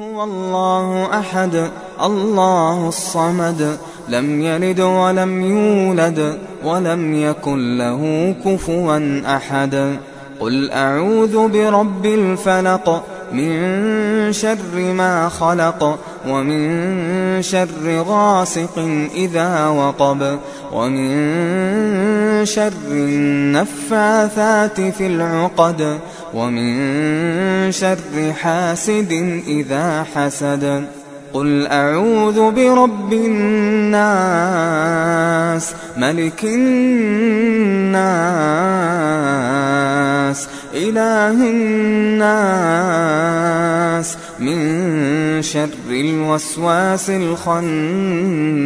هو الله أحد الله الصمد. لم يلد ولم يولد ولم يكن له كفوا أحد. قل أعوذ برب الفلق من شر ما خلق ومن شر غاسق إذا وقب ومن شر النفاثات في العقد ومن شر حاسد إذا حسد. قل أعوذ برب الناس ملك الناس إله الناس. من شر الوسواس الخناس.